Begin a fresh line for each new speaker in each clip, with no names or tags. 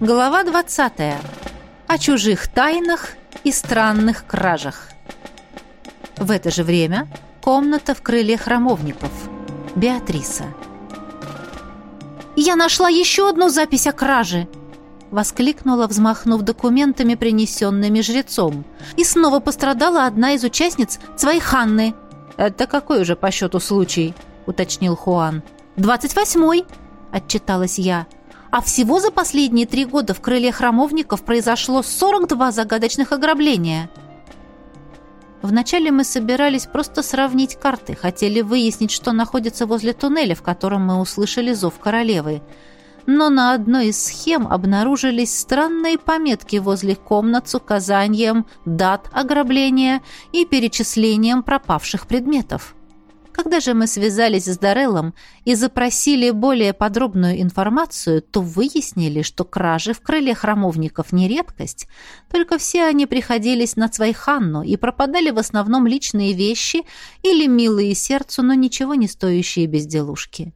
Глава 20. О чужих тайнах и странных кражах. В это же время комната в крыле храмовников. Беатриса. «Я нашла еще одну запись о краже!» Воскликнула, взмахнув документами, принесенными жрецом. «И снова пострадала одна из участниц своей Ханны!» «Это какой уже по счету случай?» — уточнил Хуан. «Двадцать восьмой!» — отчиталась я. А всего за последние три года в крыле храмовников произошло 42 загадочных ограбления. Вначале мы собирались просто сравнить карты, хотели выяснить, что находится возле туннеля, в котором мы услышали зов королевы. Но на одной из схем обнаружились странные пометки возле комнат с указанием дат ограбления и перечислением пропавших предметов. Когда же мы связались с Дареллом и запросили более подробную информацию, то выяснили, что кражи в крыле храмовников не редкость, только все они приходились на Цвайханну и пропадали в основном личные вещи или милые сердцу, но ничего не стоящие безделушки.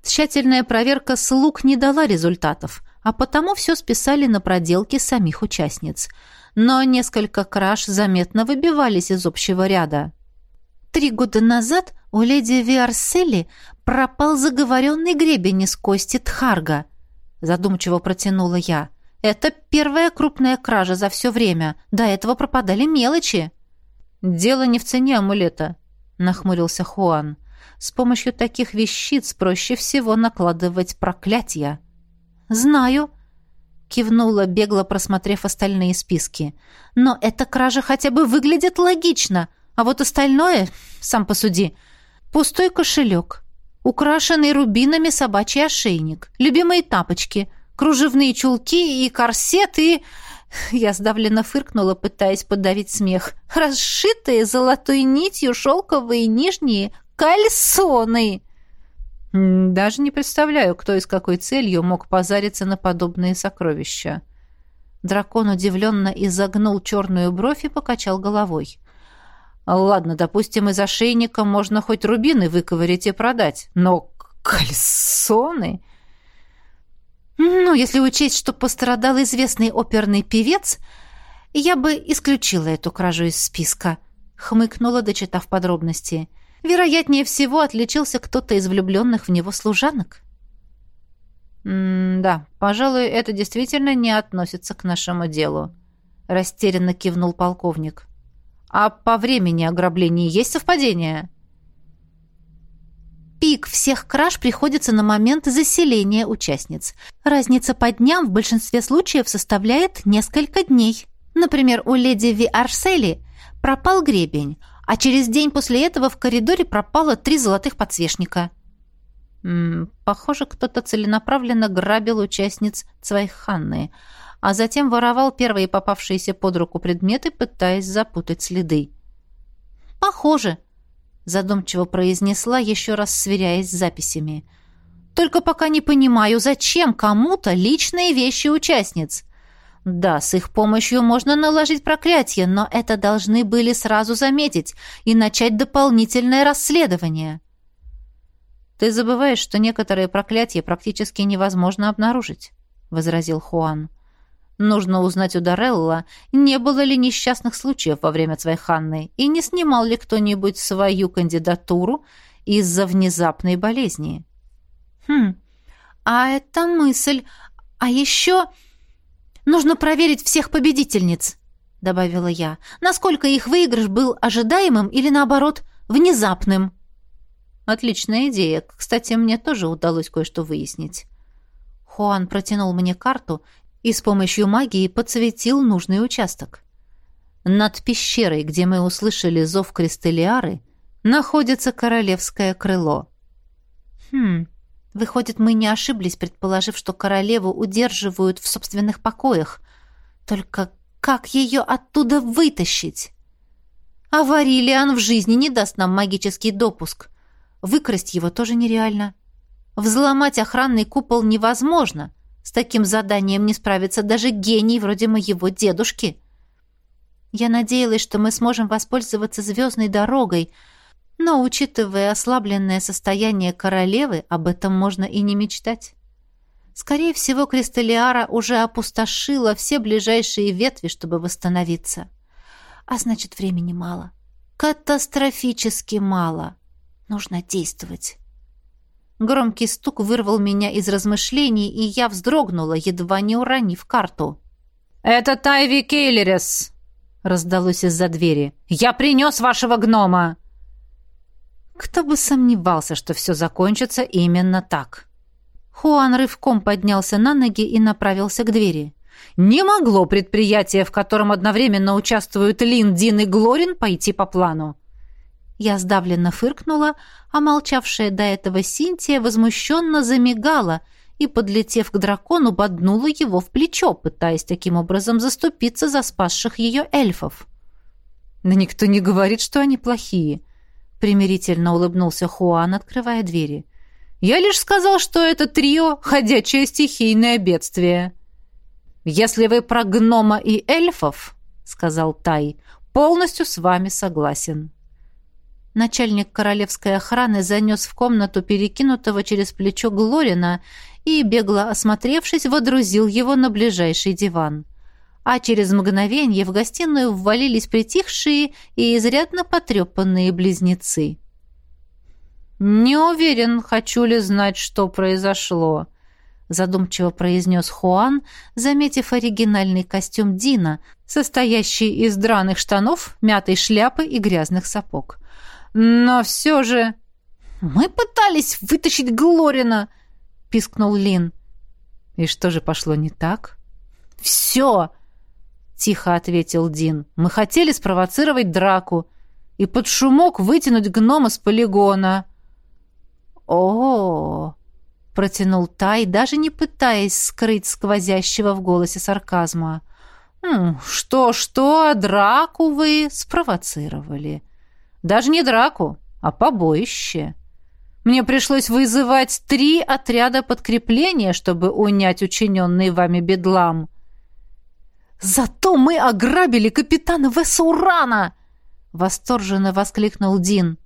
Тщательная проверка слуг не дала результатов, а потому все списали на проделки самих участниц. Но несколько краж заметно выбивались из общего ряда. Три года назад у леди Виарсели пропал заговоренный гребень из кости Тхарга. Задумчиво протянула я. Это первая крупная кража за все время. До этого пропадали мелочи. Дело не в цене амулета, нахмурился Хуан. С помощью таких вещиц проще всего накладывать проклятия. Знаю, кивнула, бегло просмотрев остальные списки. Но эта кража хотя бы выглядит логично — а вот остальное, сам посуди, пустой кошелек, украшенный рубинами собачий ошейник, любимые тапочки, кружевные чулки и корсет, и... Я сдавленно фыркнула, пытаясь подавить смех. Расшитые золотой нитью шелковые нижние кальсоны! Даже не представляю, кто и с какой целью мог позариться на подобные сокровища. Дракон удивленно изогнул черную бровь и покачал головой. Ладно, допустим, из ошейника можно хоть рубины выковырять и продать, но кальсоны... Ну, если учесть, что пострадал известный оперный певец, я бы исключила эту кражу из списка, хмыкнула, дочитав подробности. Вероятнее всего, отличился кто-то из влюбленных в него служанок. «Да, пожалуй, это действительно не относится к нашему делу», — растерянно кивнул полковник. А по времени ограблений есть совпадение? Пик всех краж приходится на момент заселения участниц. Разница по дням в большинстве случаев составляет несколько дней. Например, у леди Ви Арсели пропал гребень, а через день после этого в коридоре пропало три золотых подсвечника. М -м, похоже, кто-то целенаправленно грабил участниц Цвайханны а затем воровал первые попавшиеся под руку предметы, пытаясь запутать следы. «Похоже», — задумчиво произнесла, еще раз сверяясь с записями. «Только пока не понимаю, зачем кому-то личные вещи участниц?» Да, с их помощью можно наложить проклятие, но это должны были сразу заметить и начать дополнительное расследование. Ты забываешь, что некоторые проклятия практически невозможно обнаружить, возразил Хуан. Нужно узнать у Дарелла, не было ли несчастных случаев во время Цвайханны и не снимал ли кто-нибудь свою кандидатуру из-за внезапной болезни. Хм, а это мысль. А еще нужно проверить всех победительниц, добавила я. Насколько их выигрыш был ожидаемым или наоборот внезапным? Отличная идея. Кстати, мне тоже удалось кое-что выяснить. Хуан протянул мне карту, и с помощью магии подсветил нужный участок. Над пещерой, где мы услышали зов Кристалиары, находится королевское крыло. Хм, выходит, мы не ошиблись, предположив, что королеву удерживают в собственных покоях. Только как ее оттуда вытащить? А Варилиан в жизни не даст нам магический допуск. Выкрасть его тоже нереально. Взломать охранный купол невозможно — с таким заданием не справится даже гений вроде моего дедушки. Я надеялась, что мы сможем воспользоваться звездной дорогой, но, учитывая ослабленное состояние королевы, об этом можно и не мечтать. Скорее всего, Кристаллиара уже опустошила все ближайшие ветви, чтобы восстановиться. А значит, времени мало. Катастрофически мало. Нужно действовать. Громкий стук вырвал меня из размышлений, и я вздрогнула, едва не уронив карту.
«Это Тайви Кейлерес!» — раздалось из-за двери. «Я принес вашего гнома!»
Кто бы сомневался, что все закончится именно так. Хуан рывком поднялся на ноги и направился к двери. Не могло предприятие, в котором одновременно участвуют Лин, Дин и Глорин, пойти по плану. Я сдавленно фыркнула, а молчавшая до этого Синтия возмущенно замигала и, подлетев к дракону, боднула его в плечо, пытаясь таким образом заступиться за спасших ее эльфов. «Да никто не говорит, что они плохие», — примирительно улыбнулся Хуан, открывая двери. «Я лишь сказал, что это трио — ходячее стихийное бедствие». «Если вы про гнома и эльфов», — сказал Тай, — «полностью с вами согласен». Начальник королевской охраны занес в комнату перекинутого через плечо Глорина и, бегло осмотревшись, водрузил его на ближайший диван. А через мгновение в гостиную ввалились притихшие и изрядно потрепанные близнецы. «Не уверен, хочу ли знать, что произошло», задумчиво произнес Хуан, заметив оригинальный костюм Дина, состоящий из драных штанов, мятой шляпы и грязных сапог. «Но все же...» «Мы пытались вытащить Глорина!» — пискнул Лин. «И что же пошло не так?» «Все!» — тихо ответил Дин. «Мы хотели спровоцировать драку и под шумок вытянуть гнома с полигона». «О-о-о!» протянул Тай, даже не пытаясь скрыть сквозящего в голосе сарказма. «Что-что, а драку вы спровоцировали. Даже не драку, а побоище. Мне пришлось вызывать три отряда подкрепления, чтобы унять учиненный вами бедлам». «Зато мы ограбили капитана Весаурана!» — восторженно воскликнул Дин.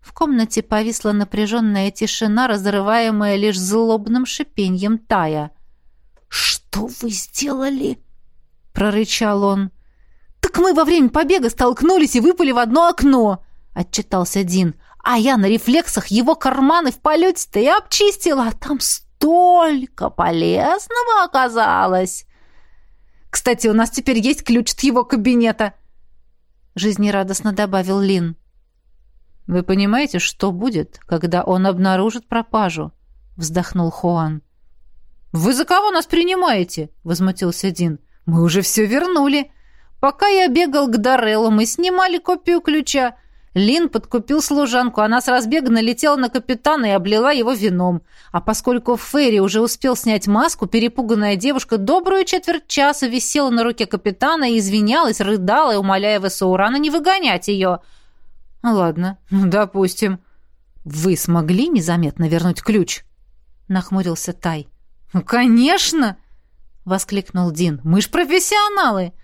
В комнате повисла напряженная тишина, разрываемая лишь злобным шипеньем Тая. «Что вы сделали?» — прорычал он. «Так мы во время побега столкнулись и выпали в одно окно!» — отчитался Дин. «А я на рефлексах его карманы в полете-то и обчистила, а там столько полезного оказалось!» «Кстати, у нас теперь есть ключ от его кабинета!» Жизнерадостно добавил Лин. «Вы понимаете, что будет, когда он обнаружит пропажу?» — вздохнул Хуан. «Вы за кого нас принимаете?» — возмутился Дин. «Мы уже все вернули. Пока я бегал к Дареллу, мы снимали копию ключа. Лин подкупил служанку, она с разбега налетела на капитана и облила его вином. А поскольку Ферри уже успел снять маску, перепуганная девушка добрую четверть часа висела на руке капитана и извинялась, рыдала, умоляя Весаурана не выгонять ее». «Ладно, допустим. Вы смогли незаметно вернуть ключ?» Нахмурился Тай. «Ну, конечно!» Воскликнул Дин. «Мы ж профессионалы!»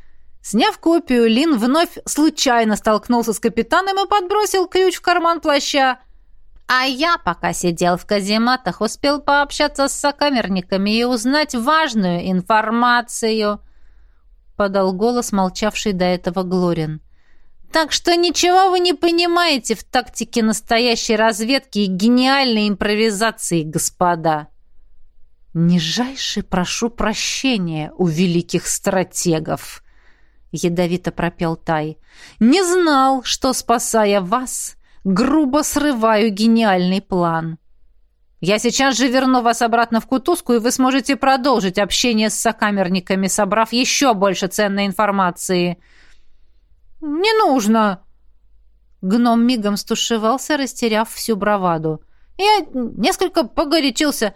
Сняв копию, Лин вновь случайно столкнулся с капитаном и подбросил ключ в карман плаща. А я, пока сидел в казематах, успел пообщаться с сокамерниками и узнать важную информацию, подал голос молчавший до этого Глорин. Так что ничего вы не понимаете в тактике настоящей разведки и гениальной импровизации, господа. Нижайше прошу прощения у великих стратегов, ядовито пропел Тай. Не знал, что спасая вас, грубо срываю гениальный план. Я сейчас же верну вас обратно в кутузку, и вы сможете продолжить общение с сокамерниками, собрав еще больше ценной информации. «Не нужно!» Гном мигом стушевался, растеряв всю браваду. «Я несколько погорячился.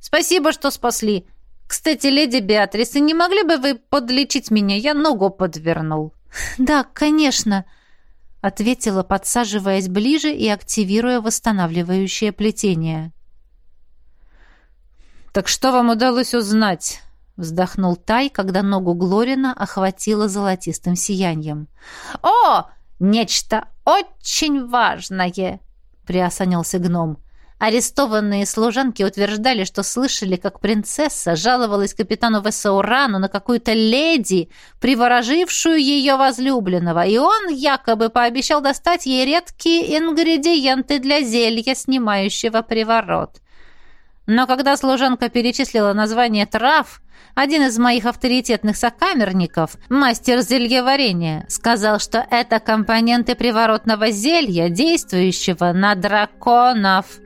Спасибо, что спасли. Кстати, леди Беатриса, не могли бы вы подлечить меня? Я ногу подвернул». «Да, конечно», — ответила, подсаживаясь ближе и активируя восстанавливающее плетение. «Так что вам удалось узнать?» вздохнул Тай, когда ногу Глорина охватило золотистым сиянием. «О, нечто очень важное!» — приосанился гном. Арестованные служанки утверждали, что слышали, как принцесса жаловалась капитану Весаурану на какую-то леди, приворожившую ее возлюбленного, и он якобы пообещал достать ей редкие ингредиенты для зелья, снимающего приворот. Но когда служанка перечислила название трав, один из моих авторитетных сокамерников, мастер зельеварения, сказал, что это компоненты приворотного зелья, действующего на драконов.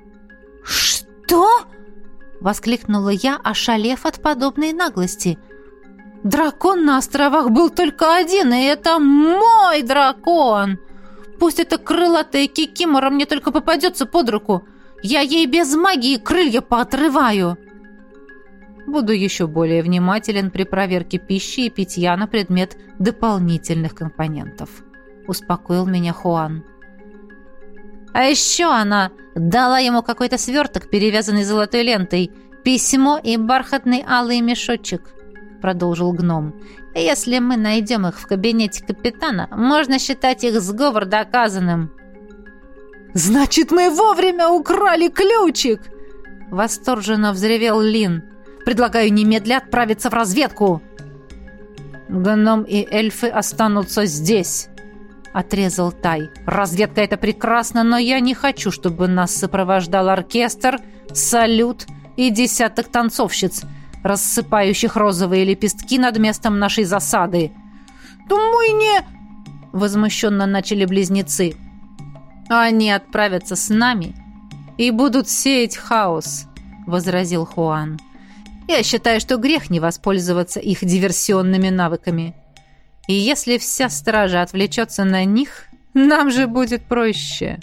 «Что?» — воскликнула я, ошалев от подобной наглости. «Дракон на островах был только один, и это мой дракон! Пусть эта крылатая кикимора мне только попадется под руку, я ей без магии крылья поотрываю!» Буду еще более внимателен при проверке пищи и питья на предмет дополнительных компонентов. Успокоил меня Хуан. А еще она дала ему какой-то сверток, перевязанный золотой лентой, письмо и бархатный алый мешочек, продолжил гном. Если мы найдем их в кабинете капитана, можно считать их сговор доказанным. «Значит, мы вовремя украли ключик!» Восторженно взревел Лин. «Предлагаю немедля отправиться в разведку!» «Гном и эльфы останутся здесь!» Отрезал Тай. «Разведка — это прекрасно, но я не хочу, чтобы нас сопровождал оркестр, салют и десяток танцовщиц, рассыпающих розовые лепестки над местом нашей засады». «Думаю, не...» — возмущенно начали близнецы. «Они отправятся с нами и будут сеять хаос», — возразил Хуан. «Я считаю, что грех не воспользоваться их диверсионными навыками». И если вся стража отвлечется на них, нам же будет проще.